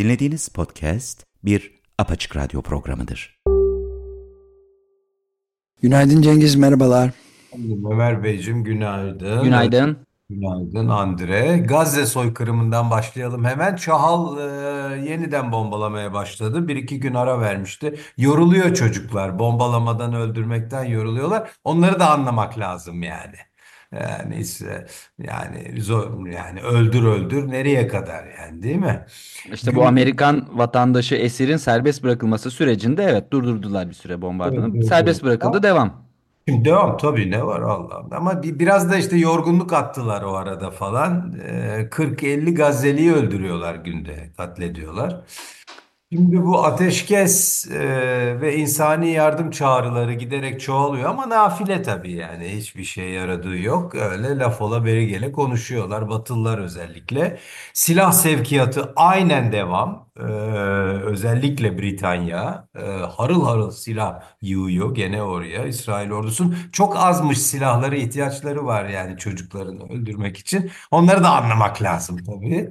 Dinlediğiniz podcast bir apaçık radyo programıdır. Günaydın Cengiz, merhabalar. Ömer Beyciğim günaydın. Günaydın. Günaydın Andre. Gazze soykırımından başlayalım hemen. Çahal e, yeniden bombalamaya başladı. Bir iki gün ara vermişti. Yoruluyor çocuklar. Bombalamadan öldürmekten yoruluyorlar. Onları da anlamak lazım yani. Yani ise yani zor, yani öldür öldür nereye kadar yani değil mi? İşte bu Amerikan vatandaşı esirin serbest bırakılması sürecinde evet durdurdular bir süre bombardımanı. Evet, evet, Serbest evet. bırakıldı devam. Şimdi devam tabii ne var Allah'ım. Ama bir, biraz da işte yorgunluk attılar o arada falan. Ee, 40-50 Gazze'liyi öldürüyorlar günde, katlediyorlar. Şimdi bu ateşkes e, ve insani yardım çağrıları giderek çoğalıyor ama nafile tabii yani hiçbir şey yaradığı yok. Öyle laf ola beri gele konuşuyorlar Batılılar özellikle. Silah sevkiyatı aynen devam. Ee, özellikle Britanya e, harıl harıl silah yığıyor gene oraya İsrail ordusunun. Çok azmış silahları ihtiyaçları var yani çocuklarını öldürmek için. Onları da anlamak lazım tabii.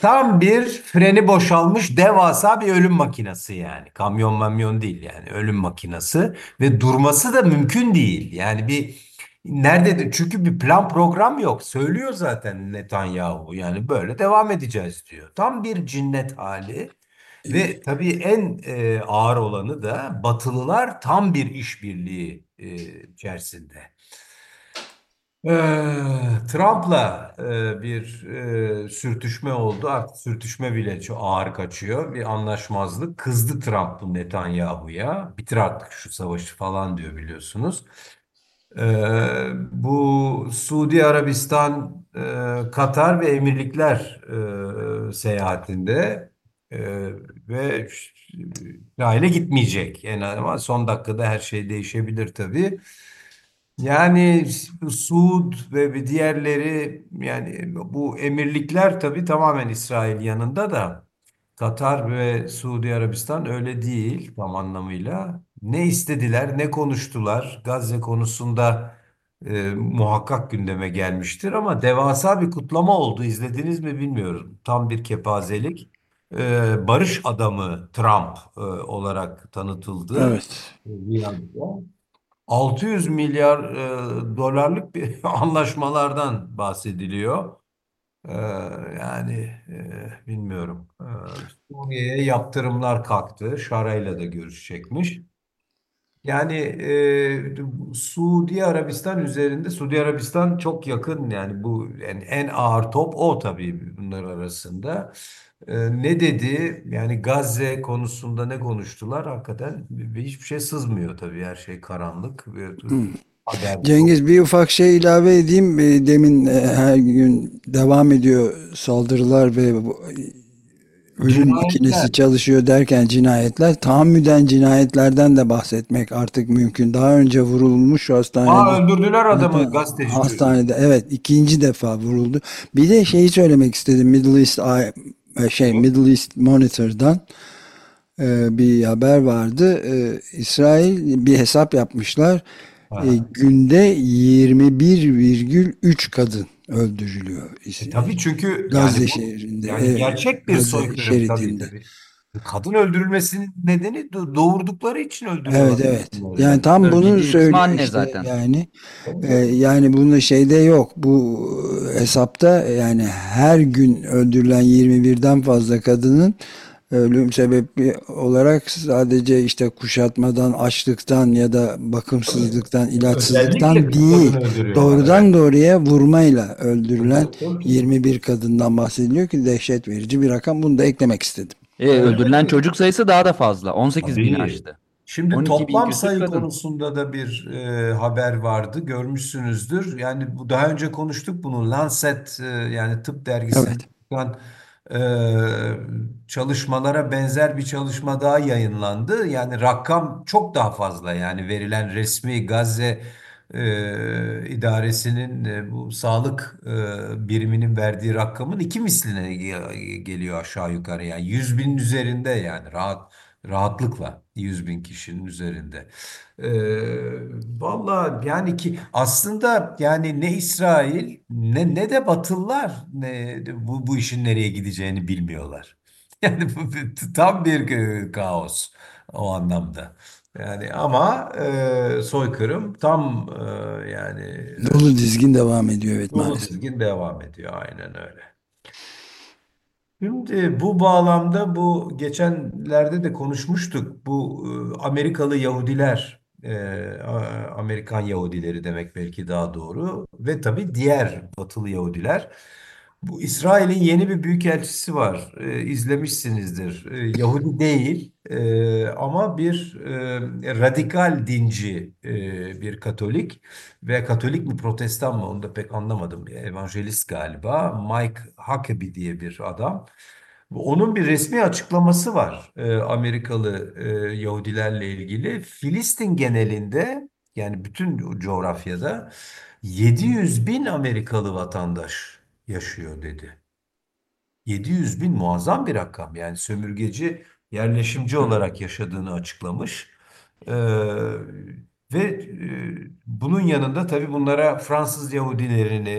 Tam bir freni boşalmış devasa bir ölüm makinesi yani. Kamyon mamyon değil yani ölüm makinesi ve durması da mümkün değil. Yani bir nerede çünkü bir plan program yok. Söylüyor zaten Netanyahu yani böyle devam edeceğiz diyor. Tam bir cinnet hali. Ve tabii en e, ağır olanı da Batılılar tam bir işbirliği e, içerisinde. Ee, Trump'la e, bir e, sürtüşme oldu. Artık sürtüşme bile çok ağır kaçıyor. Bir anlaşmazlık. Kızdı Trump bu Netanyahu'ya. Bitir artık şu savaşı falan diyor biliyorsunuz. Ee, bu Suudi Arabistan, e, Katar ve Emirlikler seyahatinde ve İsrail'e gitmeyecek. Yani ama son dakikada her şey değişebilir tabii. Yani Suud ve diğerleri yani bu emirlikler tabii tamamen İsrail yanında da Katar ve Suudi Arabistan öyle değil tam anlamıyla. Ne istediler, ne konuştular. Gazze konusunda e, muhakkak gündeme gelmiştir ama devasa bir kutlama oldu. İzlediniz mi bilmiyorum. Tam bir kepazelik. E, barış adamı Trump e, olarak tanıtıldı. Evet. Riyad'da. 600 milyar e, dolarlık bir anlaşmalardan bahsediliyor. E, yani e, bilmiyorum. E, Suriye'ye yaptırımlar kalktı. Şarayla da görüşecekmiş. Yani e, Suudi Arabistan üzerinde Suudi Arabistan çok yakın yani bu yani en ağır top o tabii bunlar arasında. E, ne dedi? Yani Gazze konusunda ne konuştular? Hakikaten bir- hiçbir şey sızmıyor tabii. Her şey karanlık. Haber Cengiz bir ufak şey ilave edeyim. E, Demin e, her gün devam ediyor saldırılar ve e, ölüm makinesi çalışıyor derken cinayetler. Tahammüden cinayetlerden de bahsetmek artık mümkün. Daha önce vurulmuş Aa hastanede. öldürdüler adamı gazeteci. Hastanede evet ikinci defa vuruldu. Bir de şeyi söylemek istedim Middle East Eye- şey Middle East Monitor'dan e, bir haber vardı. E, İsrail bir hesap yapmışlar. E, günde 21,3 kadın öldürülüyor. E, tabii çünkü Gazze yani bu şehrinde. yani evet, gerçek bir soykırım tabii tabii. Kadın öldürülmesinin nedeni do- doğurdukları için Evet öldürüyorlar evet. kadınları. Yani tam bunu söylüyor anne işte zaten. yani e, yani bunu şeyde yok. Bu hesapta yani her gün öldürülen 21'den fazla kadının ölüm sebebi olarak sadece işte kuşatmadan, açlıktan ya da bakımsızlıktan, ilaçsızlıktan Özellikle değil. Doğrudan doğruya vurmayla öldürülen Tabii. 21 kadından bahsediliyor ki dehşet verici bir rakam. Bunu da eklemek istedim. E, öldürülen çocuk sayısı daha da fazla. 18 bini Tabii. aştı. Şimdi 12 bin toplam sayı kadın. konusunda da bir e, haber vardı. Görmüşsünüzdür. Yani bu daha önce konuştuk bunu. Lancet e, yani tıp dergisinde Evet. çıkan e, çalışmalara benzer bir çalışma daha yayınlandı. Yani rakam çok daha fazla. Yani verilen resmi Gazze e, idaresinin e, bu sağlık e, biriminin verdiği rakamın iki misline ge- geliyor aşağı yukarı. Yani 100 binin üzerinde yani rahat rahatlıkla 100 bin kişinin üzerinde. E, valla yani ki aslında yani ne İsrail ne ne de Batılılar ne bu bu işin nereye gideceğini bilmiyorlar. Yani bu tam bir e, kaos o anlamda. Yani ama e, soykırım tam e, yani Dolu dizgin devam ediyor evet dolu maalesef. dizgin devam ediyor. Aynen öyle. Şimdi bu bağlamda bu geçenlerde de konuşmuştuk. Bu e, Amerikalı Yahudiler, e, Amerikan Yahudileri demek belki daha doğru ve tabii diğer Batılı Yahudiler. Bu İsrail'in yeni bir büyükelçisi var. E, izlemişsinizdir. E, Yahudi değil e, ama bir e, radikal dinci e, bir Katolik ve Katolik mi Protestan mı onu da pek anlamadım. Evangelist galiba. Mike Huckabee diye bir adam. Onun bir resmi açıklaması var e, Amerikalı e, Yahudilerle ilgili. Filistin genelinde yani bütün coğrafyada 700 bin Amerikalı vatandaş yaşıyor dedi. 700 bin muazzam bir rakam. Yani sömürgeci, yerleşimci olarak yaşadığını açıklamış. Ee, ve e, bunun yanında tabii bunlara Fransız Yahudilerini,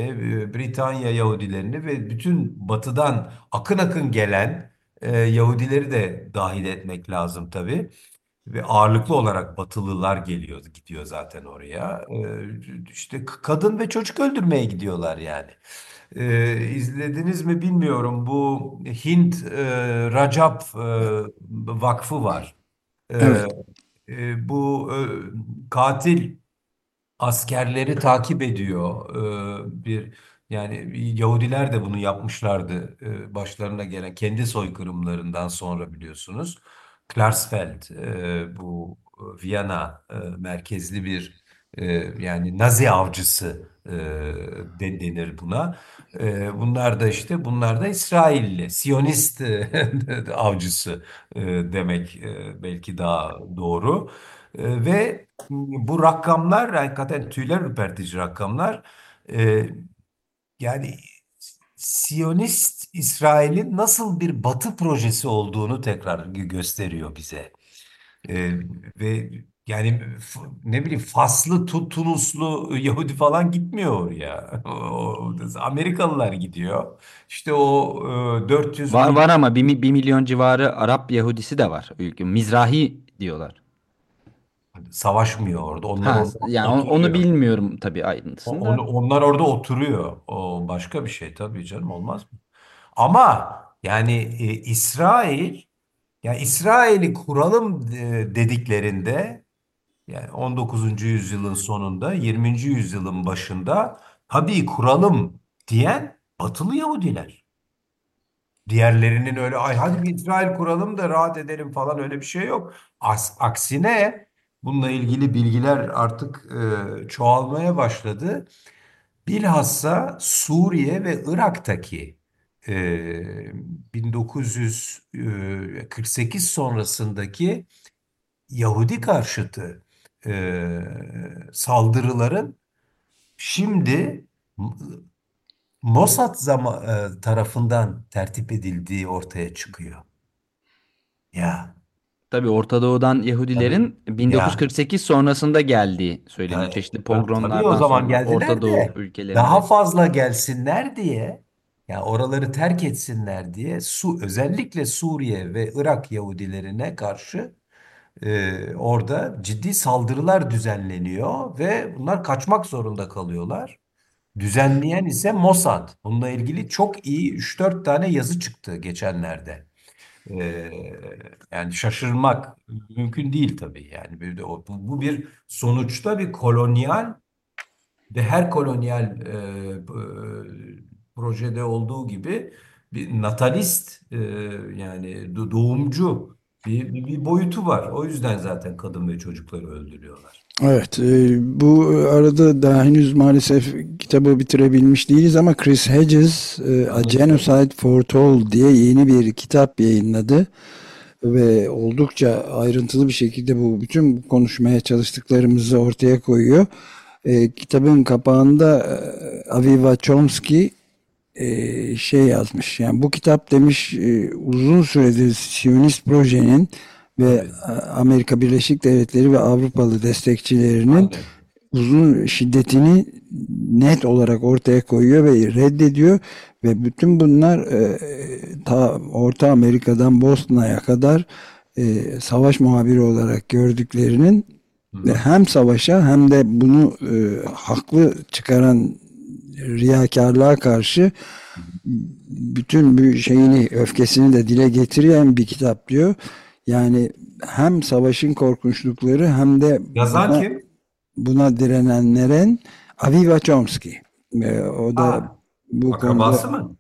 e, Britanya Yahudilerini ve bütün batıdan akın akın gelen e, Yahudileri de dahil etmek lazım tabii. Ve ağırlıklı olarak Batılılar geliyor, gidiyor zaten oraya. Ee, işte kadın ve çocuk öldürmeye gidiyorlar yani. Ee, izlediniz mi bilmiyorum. Bu Hint e, Racap e, Vakfı var. Ee, Evet. e, bu e, katil askerleri takip ediyor. Ee, bir yani Yahudiler de bunu yapmışlardı e, başlarına gelen kendi soykırımlarından sonra biliyorsunuz. Klarsfeld e, bu e, Viyana e, merkezli bir e, yani Nazi avcısı e, de- denir buna. E, bunlar da işte bunlar da İsrailli, Siyonist e, avcısı e, demek e, belki daha doğru. E, ve bu rakamlar hakikaten tüyler ürpertici rakamlar. Ee, yani Siyonist İsrail'in nasıl bir batı projesi olduğunu tekrar gö- gösteriyor bize. Ee, ve yani ne bileyim Faslı, Tu- Tunuslu Yahudi falan gitmiyor oraya. O, Amerikalılar gidiyor. İşte o e, 400 Var bin var ama bir, mi- bir milyon civarı Arap Yahudisi de var. Ülke. Mizrahi diyorlar. savaşmıyor orada. Onlar Ha, orada yani o- onu oturuyor. bilmiyorum tabii O- ayrıntısını onu- da. onlar orada oturuyor. O başka bir şey tabii canım olmaz mı? Ama yani e, İsrail ya İsrail'i kuralım e, dediklerinde yani 19. yüzyılın sonunda 20. yüzyılın başında tabii kuralım diyen Batılı Yahudiler. Diğerlerinin öyle ay hadi İsrail kuralım da rahat edelim falan öyle bir şey yok. As- aksine bununla ilgili bilgiler artık e, çoğalmaya başladı. Bilhassa Suriye ve Irak'taki e, 1948 sonrasındaki Yahudi karşıtı e, saldırıların şimdi Mossad zama, e, tarafından tertip edildiği ortaya çıkıyor. Ya Tabii Orta Doğu'dan tabii Yahudilerin ya 1948 sonrasında geldiği söyleniyor. Ya, Çeşitli tabii o pogromlardan zaman sonra Orta Doğu de daha ülkelerinde. fazla gelsinler diye ya oraları terk etsinler diye su özellikle Suriye ve Irak Yahudilerine karşı e, orada ciddi saldırılar düzenleniyor ve bunlar kaçmak zorunda kalıyorlar. Düzenleyen ise Mossad. Bununla ilgili çok iyi 3-4 tane yazı çıktı geçenlerde. Ee, yani şaşırmak mümkün değil tabii. Yani bir de o, bu, bir sonuçta bir kolonyal ve her kolonyal e, e, projede olduğu gibi bir natalist e, yani do- doğumcu bir, bir, bir boyutu var. O yüzden zaten kadın ve çocukları öldürüyorlar. Evet, e, bu arada daha henüz maalesef kitabı bitirebilmiş değiliz ama Chris Hedges e, A. Genocide Foretold diye yeni bir kitap yayınladı ve oldukça ayrıntılı bir şekilde bu bütün konuşmaya çalıştıklarımızı ortaya koyuyor. E, kitabın kapağında e, Aviva Chomsky e, şey yazmış. Yani bu kitap demiş e, uzun süredir Siyonist projenin ve Amerika Birleşik Devletleri ve Avrupalı destekçilerinin uzun şiddetini net olarak ortaya koyuyor ve reddediyor. Ve bütün bunlar e, ta Orta Amerika'dan Bosna'ya kadar e, savaş muhabiri olarak gördüklerinin ve hem savaşa hem de bunu e, haklı çıkaran riyakarlığa karşı bütün bir şeyini öfkesini de dile getiriyor bir kitap diyor. Yani hem savaşın korkunçlukları hem de Yazan buna, kim? buna direnenlerin Aviva Chomsky. E, o da Ha, bu konuda mı?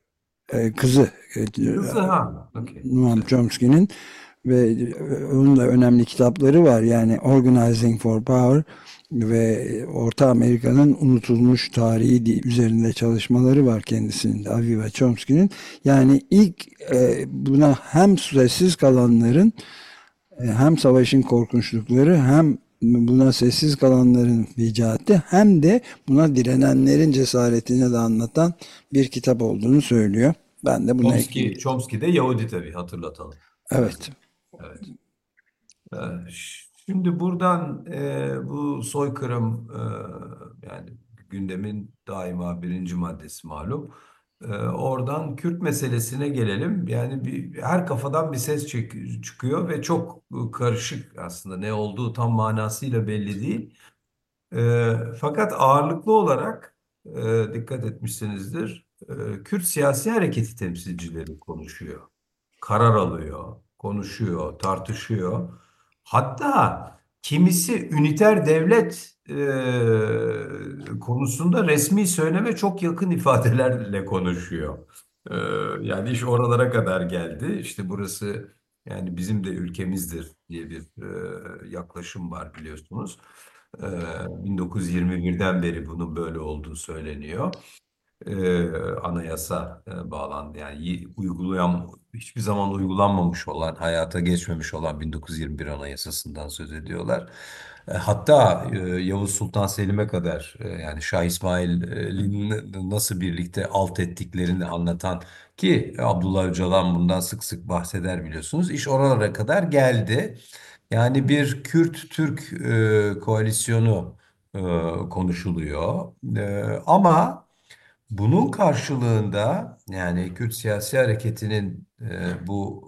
e, kızı Kızı ha. Noam Chomsky'nin ve onun da önemli kitapları var. Yani Organizing for Power ve Orta Amerika'nın unutulmuş tarihi üzerinde çalışmaları var kendisinin de Aviva Chomsky'nin. Yani ilk e, buna hem sessiz kalanların e, hem savaşın korkunçlukları hem buna sessiz kalanların icatı hem de buna direnenlerin cesaretini de anlatan bir kitap olduğunu söylüyor. Ben de buna Chomsky, ekleyeyim. Chomsky de Yahudi tabii hatırlatalım. Evet. Evet. Ee, Şimdi buradan e, bu soykırım e, yani gündemin daima birinci maddesi malum. E, oradan Kürt meselesine gelelim. Yani bir, her kafadan bir ses çek- çıkıyor ve çok karışık aslında ne olduğu tam manasıyla belli değil. E, fakat ağırlıklı olarak e, dikkat etmişsinizdir. e, Kürt siyasi hareketi temsilcileri konuşuyor karar alıyor, konuşuyor, tartışıyor. Hatta kimisi üniter devlet e, konusunda resmi söyleme çok yakın ifadelerle konuşuyor. E, yani iş oralara kadar geldi. İşte burası yani bizim de ülkemizdir diye bir e, yaklaşım var biliyorsunuz. E, 1921'den beri bunun böyle olduğu söyleniyor e, anayasa e, bağlandı. Yani uygulayan hiçbir zaman uygulanmamış olan, hayata geçmemiş olan 1921 Anayasası'ndan söz ediyorlar. E, hatta e, Yavuz Sultan Selim'e kadar e, yani Şah İsmail'in nasıl birlikte alt ettiklerini anlatan ki Abdullah Öcalan bundan sık sık bahseder biliyorsunuz. İş oralara kadar geldi. Yani bir Kürt-Türk e, koalisyonu e, konuşuluyor. E, ama bunun karşılığında yani Kürt siyasi hareketinin e, bu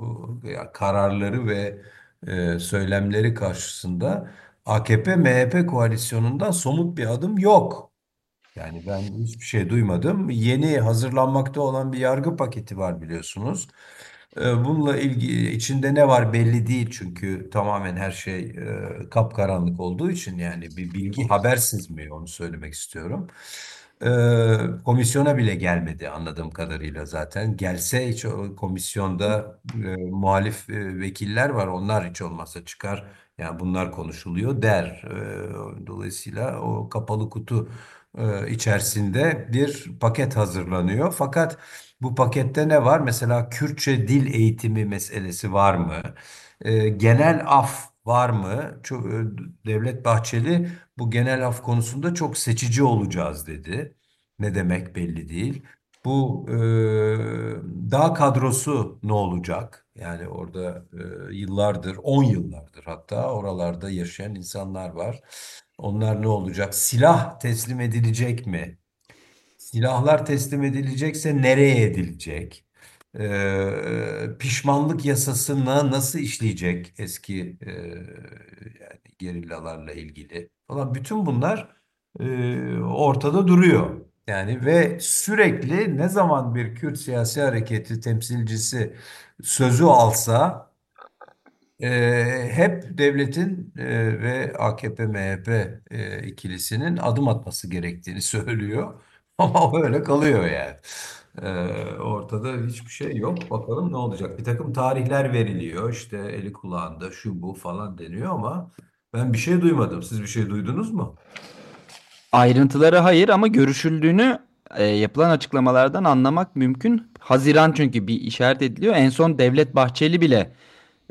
e, kararları ve e, söylemleri karşısında AKP-MHP koalisyonundan somut bir adım yok. Yani ben hiçbir şey duymadım. Yeni hazırlanmakta olan bir yargı paketi var biliyorsunuz. E, Bununla ilgili içinde ne var belli değil çünkü tamamen her şey e, kapkaranlık olduğu için yani bir bilgi haber sızmıyor onu söylemek istiyorum. E, komisyona bile gelmedi anladığım kadarıyla zaten. Gelse hiç o komisyonda e, muhalif e, vekiller var onlar hiç olmazsa çıkar. Yani bunlar konuşuluyor der. E, dolayısıyla o kapalı kutu e, içerisinde bir paket hazırlanıyor. Fakat bu pakette ne var? Mesela Kürtçe dil eğitimi meselesi var mı? E, genel af var mı? Çok, e, Devlet Bahçeli bu genel af konusunda çok seçici olacağız dedi. Ne demek belli değil. Bu e, dağ kadrosu ne olacak? Yani orada e, yıllardır, 10 yıllardır hatta oralarda yaşayan insanlar var. Onlar ne olacak? Silah teslim edilecek mi? Silahlar teslim edilecekse nereye edilecek? Ee, pişmanlık yasasına nasıl işleyecek eski e, yani gerillalarla ilgili falan bütün bunlar e, ortada duruyor. Yani ve sürekli ne zaman bir Kürt siyasi hareketi temsilcisi sözü alsa e, hep devletin e, ve AKP-MHP e, ikilisinin adım atması gerektiğini söylüyor. Ama öyle kalıyor yani. E, ortada hiçbir şey yok. Bakalım ne olacak. Bir takım tarihler veriliyor. İşte eli kulağında şu bu falan deniyor ama ben bir şey duymadım. Siz bir şey duydunuz mu? Ayrıntıları hayır ama görüşüldüğünü e, yapılan açıklamalardan anlamak mümkün. Haziran çünkü bir işaret ediliyor. En son Devlet Bahçeli bile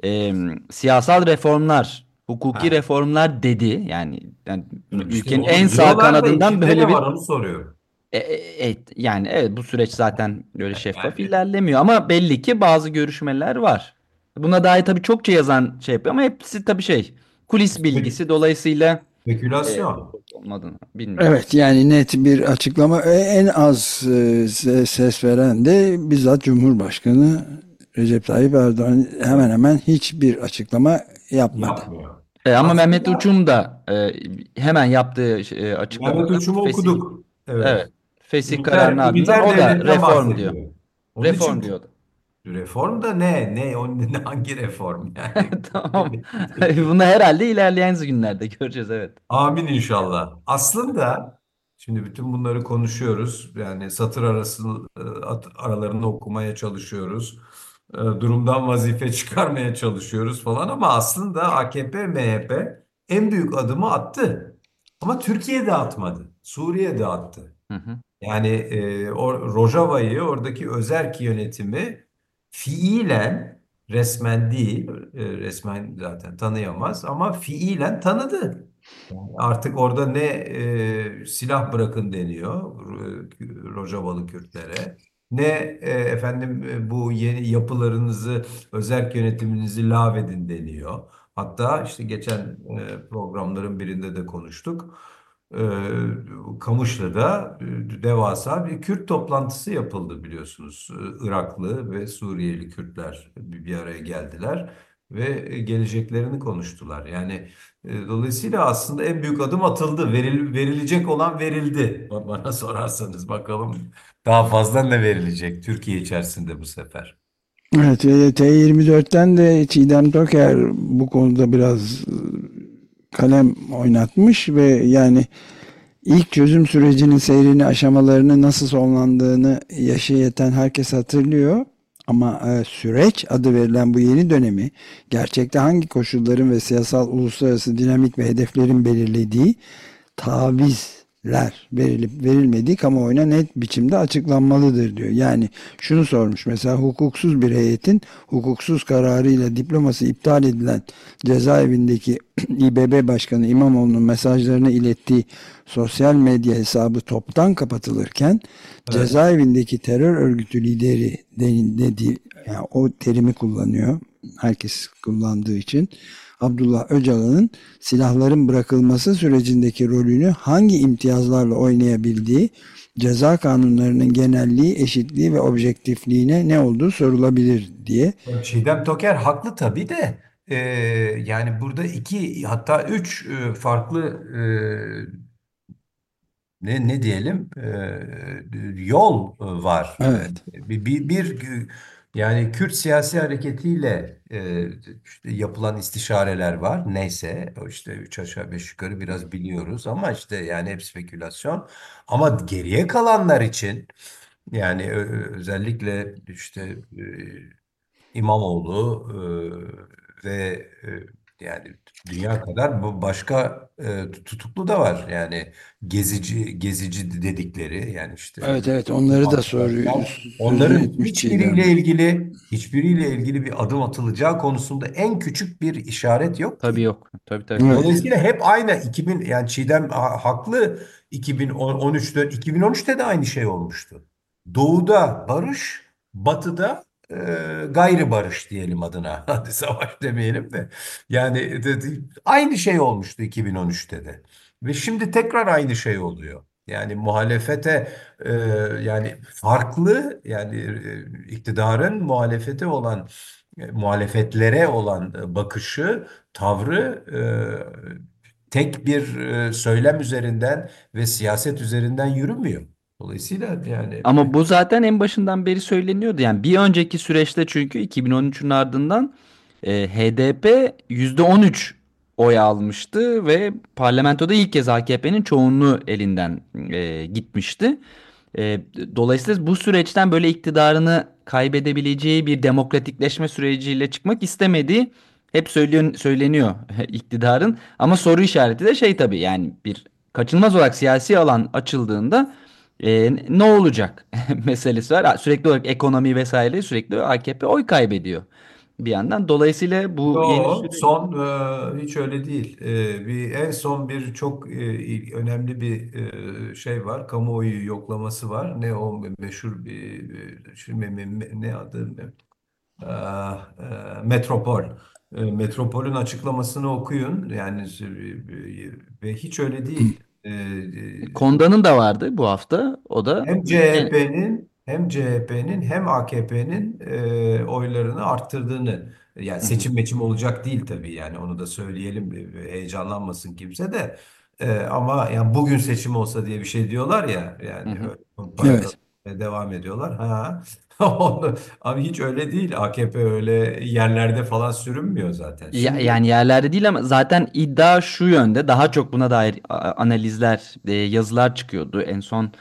e, siyasal reformlar, hukuki Ha. reformlar dedi. Yani, yani İşte ülkenin en sağ kanadından böyle bir var onu soruyorum. E, e, e, yani evet bu süreç zaten böyle şeffaf Yani- ilerlemiyor ama belli ki bazı görüşmeler var. Buna dair tabii çokça yazan şey yapıyor ama hepsi tabii şey kulis bilgisi dolayısıyla e, Spekülasyon. olmadığını bilmiyorum. Evet yani net bir açıklama E, en az e, se- ses veren de bizzat Cumhurbaşkanı Recep Tayyip Erdoğan hemen hemen hiçbir açıklama yapmadı. Yapmıyor. E, ama Aslında- Mehmet Uçum da e, hemen yaptığı e, açıklamada Mehmet Uçum'u okuduk. Evet. Evet. Fesih üniter ardından o da reform bahsediyor. diyor. Onun Reform için- diyordu. Reform da ne? Ne? O ne? Hangi reform yani? Tamam. Bunu herhalde ilerleyen günlerde göreceğiz evet. Amin inşallah. Aslında şimdi bütün bunları konuşuyoruz. Yani satır arası e, aralarını okumaya çalışıyoruz. E, Durumdan vazife çıkarmaya çalışıyoruz falan ama aslında AKP, MHP en büyük adımı attı. Ama Türkiye'de atmadı. Suriye'de attı. Hı hı. Yani e, o Rojava'yı, oradaki özerk yönetimi fiilen resmen değil, e, resmen zaten tanıyamaz ama fiilen tanıdı. Artık orada ne e, silah bırakın deniyor e, Rojavalı Kürtlere, ne e, efendim e, bu yeni yapılarınızı, özerk yönetiminizi lağvedin deniyor. Hatta işte geçen e, programların birinde de konuştuk. E, Kamışlı'da e, devasa bir Kürt toplantısı yapıldı biliyorsunuz. E, Iraklı ve Suriyeli Kürtler bir araya geldiler ve e, geleceklerini konuştular. Yani e, dolayısıyla aslında en büyük adım atıldı. Veril, verilecek olan verildi. Ba- Bana sorarsanız bakalım daha fazla ne verilecek Türkiye içerisinde bu sefer. Evet ve T24'ten de Çiğdem Toker bu konuda biraz kalem oynatmış ve yani ilk çözüm sürecinin seyrini aşamalarını nasıl sonlandığını yaşı yeten herkes hatırlıyor. Ama e, süreç adı verilen bu yeni dönemi gerçekte hangi koşulların ve siyasal uluslararası dinamik ve hedeflerin belirlediği tavizler verilip verilmediği kamuoyuna net biçimde açıklanmalıdır diyor. Yani şunu sormuş mesela hukuksuz bir heyetin hukuksuz kararıyla diploması iptal edilen cezaevindeki İBB Başkanı İmamoğlu'nun mesajlarını ilettiği sosyal medya hesabı toptan kapatılırken cezaevindeki terör örgütü lideri de- dediği yani o terimi kullanıyor. Herkes kullandığı için. Abdullah Öcalan'ın silahların bırakılması sürecindeki rolünü hangi imtiyazlarla oynayabildiği, ceza kanunlarının genelliği, eşitliği ve objektifliğine ne olduğu sorulabilir diye. Çiğdem Toker haklı tabii de e, yani burada iki hatta üç e, farklı e, ne ne diyelim e, yol var. Evet. Bir, bir, bir yani Kürt siyasi hareketiyle e, işte yapılan istişareler var. Neyse işte üç aşağı beş yukarı biraz biliyoruz ama işte yani hep spekülasyon. Ama geriye kalanlar için yani özellikle işte e, İmamoğlu e, ve e, yani dünya kadar bu başka e, tutuklu da var. Yani gezici gezici dedikleri yani işte Evet evet onları da soruyor. Onların hiçbiriyle ilgili hiçbiriyle ilgili bir adım atılacağı konusunda en küçük bir işaret yok. Tabii yok. Tabii tabii. Evet. Dolayısıyla hep aynı 2000 yani Çiğdem ha- haklı 2013'te 2013'te de aynı şey olmuştu. Doğuda barış, batıda e, gayri barış diyelim adına. Hadi savaş demeyelim de. Yani de- de- aynı şey olmuştu 2013'te de. Ve şimdi tekrar aynı şey oluyor. Yani muhalefete e, yani farklı yani e, iktidarın muhalefete olan e, muhalefetlere olan e, bakışı, tavrı e, tek bir e, söylem üzerinden ve siyaset üzerinden yürümüyor. Dolayısıyla yani Ama bu zaten en başından beri söyleniyordu. Yani bir önceki süreçte çünkü 2013'ün ardından e, HDP %13 oy almıştı ve parlamentoda ilk kez AKP'nin çoğunluğu elinden e, gitmişti. E, dolayısıyla bu süreçten böyle iktidarını kaybedebileceği bir demokratikleşme süreciyle çıkmak istemediği hep söyleniyor, söyleniyor iktidarın. Ama soru işareti de şey tabii yani bir kaçınılmaz olarak siyasi alan açıldığında e, ne olacak meselesi var. Sürekli olarak ekonomi vesaire sürekli AKP oy kaybediyor bir yandan. Dolayısıyla bu yeni Yo, süreç son e, hiç öyle değil. E, bir en son bir çok e, önemli bir e, şey var. Kamuoyu yoklaması var. Ne o meşhur bir e, şimdi me- me- ne adı e, e, Metropol. E, Metropol'ün açıklamasını okuyun. Yani e, ve hiç öyle değil. E, e, Konda'nın da vardı bu hafta. O da hem CHP'nin hem CHP'nin hem AKP'nin e, oylarını arttırdığını yani seçim meçim olacak değil tabii yani onu da söyleyelim heyecanlanmasın kimse de E, ama yani bugün seçim olsa diye bir şey diyorlar ya yani öyle Evet. Devam ediyorlar. Ha. Onu, abi hiç öyle değil. AKP öyle yerlerde falan sürünmüyor zaten. Ya, yani yerlerde değil ama zaten iddia şu yönde. Daha çok buna dair analizler, e, yazılar çıkıyordu. En son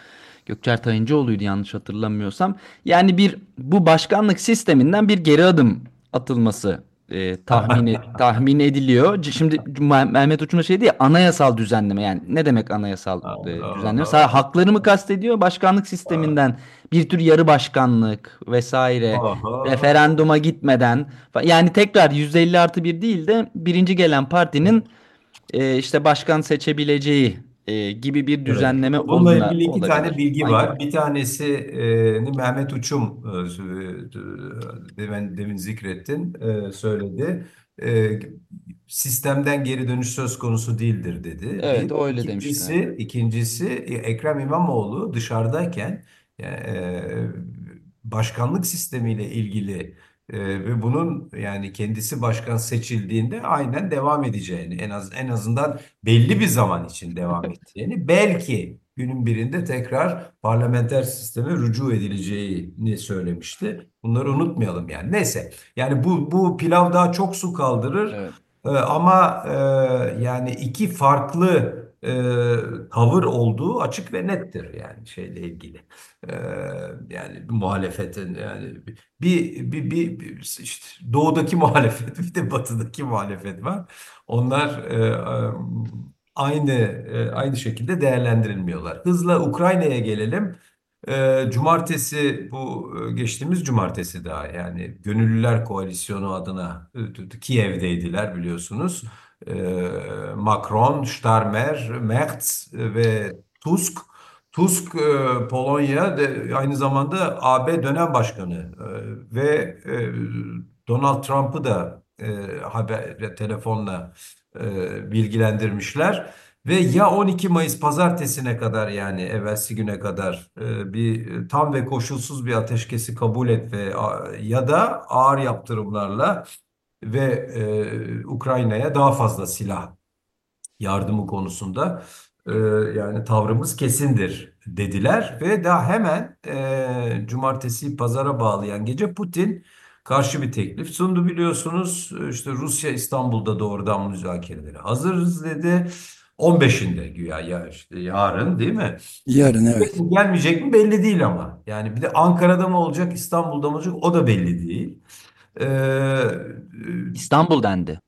Gökçer Tayıncıoğlu'ydu yanlış hatırlamıyorsam. Yani bir bu başkanlık sisteminden bir geri adım atılması e, tahmin tahmin ediliyor. Şimdi Meh- Mehmet Uçun'a şey diye anayasal düzenleme yani ne demek anayasal e, düzenleme? Sadece hakları mı kastediyor? Başkanlık sisteminden bir tür yarı başkanlık vesaire referanduma gitmeden yani tekrar 150 artı bir değil de birinci gelen partinin e, işte başkan seçebileceği e, gibi bir Evet. düzenleme Bununla oluna, ilgili iki tane olabilir. bilgi Hangi? var. Bir tanesini Mehmet Uçum e, demin, demin zikrettin, e, söyledi. E, sistemden geri dönüş söz konusu değildir dedi. Evet Bir. öyle demişti. İkincisi, ikincisi e, Ekrem İmamoğlu dışarıdayken e, başkanlık sistemiyle ilgili e, ve bunun yani kendisi başkan seçildiğinde aynen devam edeceğini en az en azından belli bir zaman için devam edeceğini belki günün birinde tekrar parlamenter sisteme rücu edileceğini söylemişti. Bunları unutmayalım yani. Neyse. Yani bu bu pilav daha çok su kaldırır. Evet. Ee, ama e, yani iki farklı e, tavır olduğu açık ve nettir yani şeyle ilgili. Ee, yani muhalefetin yani bir, bir, bir, bir işte doğudaki muhalefet bir de batıdaki muhalefet var. Onlar e, e, aynı e, aynı şekilde değerlendirilmiyorlar. Hızla Ukrayna'ya gelelim. E, Cumartesi bu e, geçtiğimiz cumartesi daha yani Gönüllüler Koalisyonu adına e, Kiev'deydiler biliyorsunuz. E, Macron, Starmer, Merz ve Tusk. Tusk e, Polonya aynı zamanda AB dönem başkanı e, ve e, Donald Trump'ı da e, haber telefonla bilgilendirmişler. Ve ya 12 Mayıs pazartesine kadar yani evvelsi güne kadar bir tam ve koşulsuz bir ateşkesi kabul et ve ya da ağır yaptırımlarla ve e, Ukrayna'ya daha fazla silah yardımı konusunda e, yani tavrımız kesindir dediler ve daha hemen e, cumartesi pazara bağlayan gece Putin karşı bir teklif sundu biliyorsunuz. İşte Rusya İstanbul'da doğrudan müzakerelere hazırız dedi. 15'inde güya ya işte yarın değil mi? Yarın evet. Gelmeyecek mi belli değil ama. Yani bir de Ankara'da mı olacak, İstanbul'da mı olacak o da belli değil. Ee, İstanbul dendi.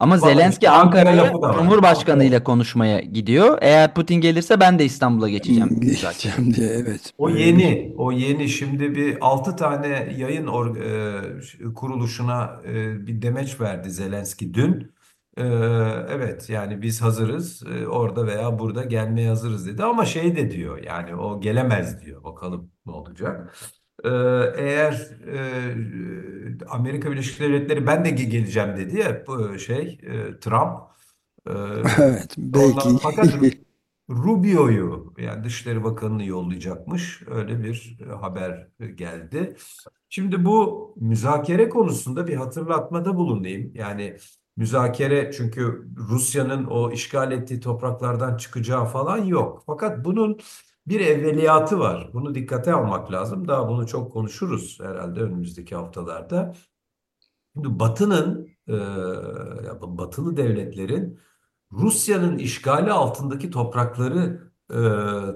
Ama Zelenski Ankara'ya. Cumhurbaşkanı ile konuşmaya gidiyor. Eğer Putin gelirse ben de İstanbul'a geçeceğim zaten. Geçeceğim diye evet. O bir- yeni, o yeni. Şimdi bir 6 tane yayın or- e, kuruluşuna e, bir demeç verdi Zelenski dün. E, evet yani biz hazırız e, orada veya burada gelmeye hazırız dedi ama şey de diyor yani o gelemez diyor. Bakalım ne olacak. E, eğer e, Amerika Birleşik Devletleri ben de ge- geleceğim dedi ya bu şey e, Trump. E, Evet belki. Ondan fakat Rubio'yu yani Dışişleri Bakanı'nı yollayacakmış. Öyle bir e, haber geldi. Şimdi bu müzakere konusunda bir hatırlatmada bulunayım. Yani müzakere çünkü Rusya'nın o işgal ettiği topraklardan çıkacağı falan yok. Fakat bunun bir evveliyatı var. Bunu dikkate almak lazım. Daha bunu çok konuşuruz herhalde önümüzdeki haftalarda. Şimdi Batı'nın, e, batılı devletlerin Rusya'nın işgali altındaki toprakları e,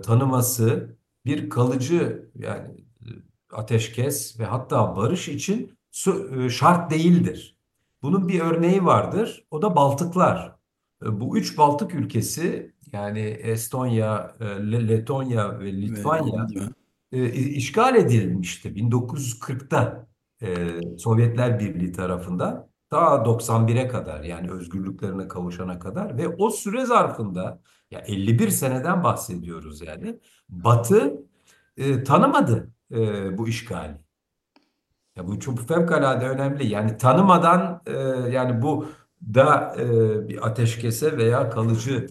tanıması bir kalıcı yani e, ateşkes ve hatta barış için e, şart değildir. Bunun bir örneği vardır. O da Baltıklar. E, bu üç Baltık ülkesi yani Estonya, e, Le- Letonya ve Ve- Litvanya e, işgal edilmişti 1940'ta e, Sovyetler Birliği tarafından ta 91'e kadar yani özgürlüklerine kavuşana kadar ve o süre zarfında ya 51 seneden bahsediyoruz yani Batı e, tanımadı e, bu işgali. Ya bu çok fevkalade önemli. Yani tanımadan e, yani bu da e, bir ateşkese veya kalıcı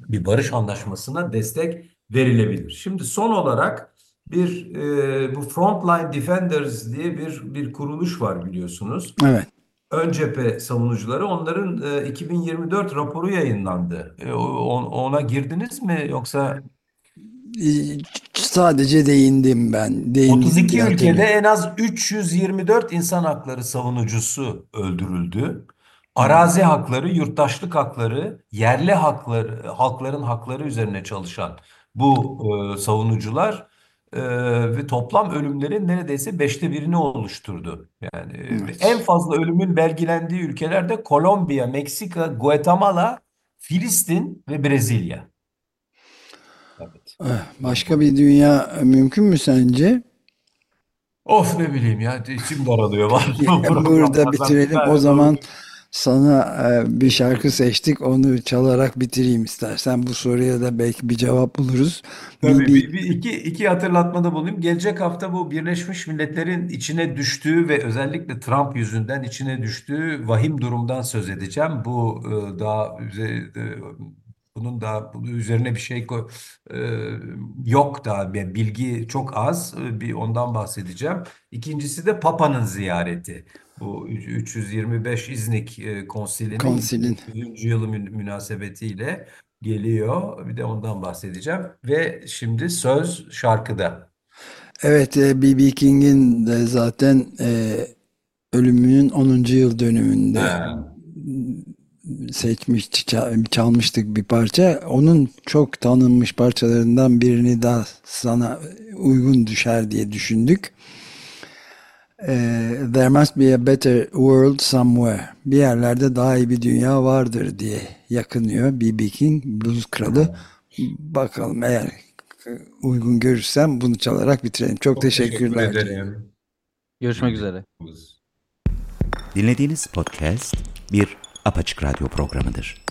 bir barış anlaşmasına destek verilebilir. Şimdi son olarak bir e, bu Frontline Defenders diye bir bir kuruluş var biliyorsunuz. Evet. Ön cephe savunucuları onların e, 2024 raporu yayınlandı. E, o- ona girdiniz mi yoksa Sadece değindim ben. Değindim 32 diye ülkede en az 324 insan hakları savunucusu öldürüldü. Arazi hakları, yurttaşlık hakları, yerli hakları, halkların hakları üzerine çalışan bu e, savunucular e, ve toplam ölümlerin neredeyse beşte birini oluşturdu. Yani e, Evet. en fazla ölümün belgelendiği ülkelerde Kolombiya, Meksika, Guatemala, Filistin ve Brezilya. Evet. Eh, Başka bir dünya mümkün mü sence? Of ne bileyim ya içim daralıyor Burada bitirelim. O zaman. Sana e, bir şarkı seçtik. Onu çalarak bitireyim istersen. Bu soruya da belki bir cevap buluruz. Tabii bir, bir, bir iki, iki hatırlatmada bulunayım. Gelecek hafta bu Birleşmiş Milletler'in içine düştüğü ve özellikle Trump yüzünden içine düştüğü vahim durumdan söz edeceğim. Bu e, daha e, bunun da üzerine bir şey yok bir bilgi çok az. Bir ondan bahsedeceğim. İkincisi de Papa'nın ziyareti. Bu 325 İznik e, Konsili'nin konsilin. 100. yılı mün- münasebetiyle geliyor. Bir de ondan bahsedeceğim. Ve şimdi söz şarkıda. Evet, e, B.B. King'in de zaten e, ölümünün 10. yıl dönümünde Ha. seçmiş, ça- çalmıştık bir parça. Onun çok tanınmış parçalarından birini daha sana uygun düşer diye düşündük. Ee, There must be a better world somewhere. Bir yerlerde daha iyi bir dünya vardır diye yakınıyor B.B. King, blues kralı. Bakalım eğer uygun görürsem bunu çalarak bitirelim. Çok Çok teşekkür teşekkürler. ederim. Görüşmek üzere. Dinlediğiniz podcast bir apaçık radyo programıdır.